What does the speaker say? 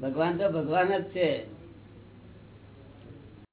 ભગવાન તો ભગવાન જ છે.